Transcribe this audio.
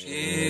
Cheio.